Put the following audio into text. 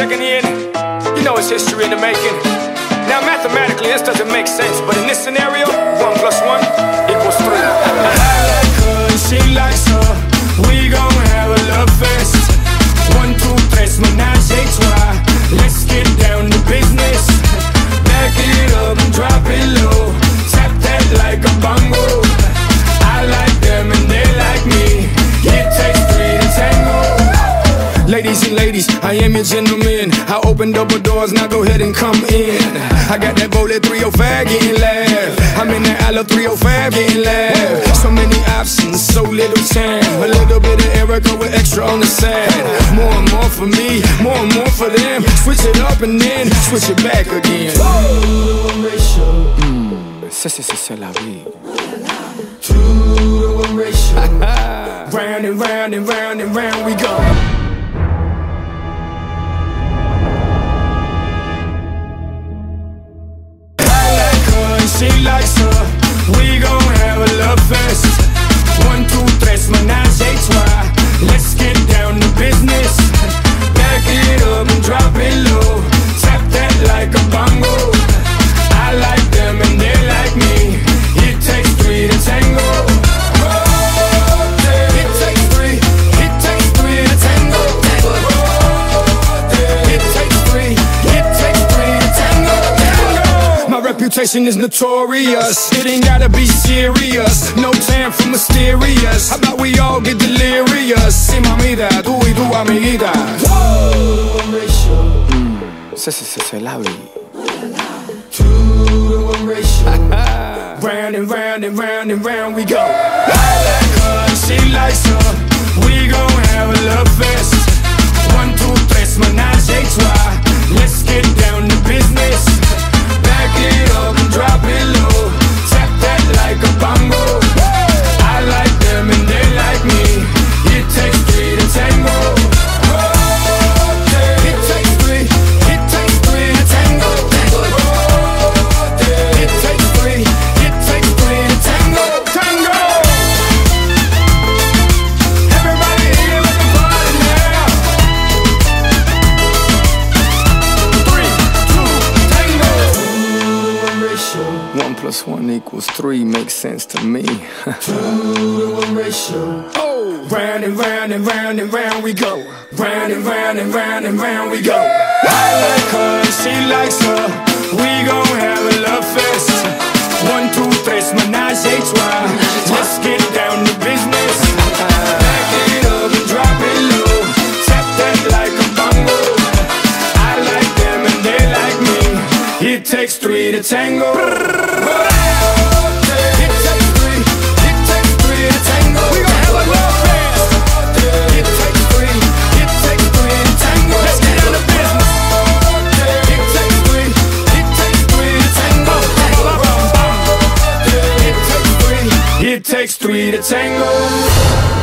checking in. You know it's history in the making. Now, mathematically, this doesn't make sense, but in this scenario, one plus one I am your gentleman. I open double doors, now go ahead and come in. I got that bullet 305 getting laugh. I'm in that Isla 305 getting laugh. So many options, so little time. A little bit of Erica with extra on the side. More and more for me, more and more for them. Switch it up and then switch it back again. Mm, c'est, c'est, c'est, c'est la vie. round and round and round and round we go. Reputation is notorious. It ain't gotta be serious. No time for mysterious. How about we all get delirious? Sí, mamita, tú y tu amiguita. Se, se, se, se la vi. round and round and round and round we go. I like her she likes her. We gon' have a love fest. One plus one equals three makes sense to me. Two to one ratio. oh, round and round and round and round we go. Round and round and round and round we go. I like her she likes her. We gon' have a love fest. Three. It takes three. It takes three to tango. We gon' have a. It takes three. It takes three to tango. Let's get down to business. It takes three. It takes three to tango. It takes three. It takes three to tango.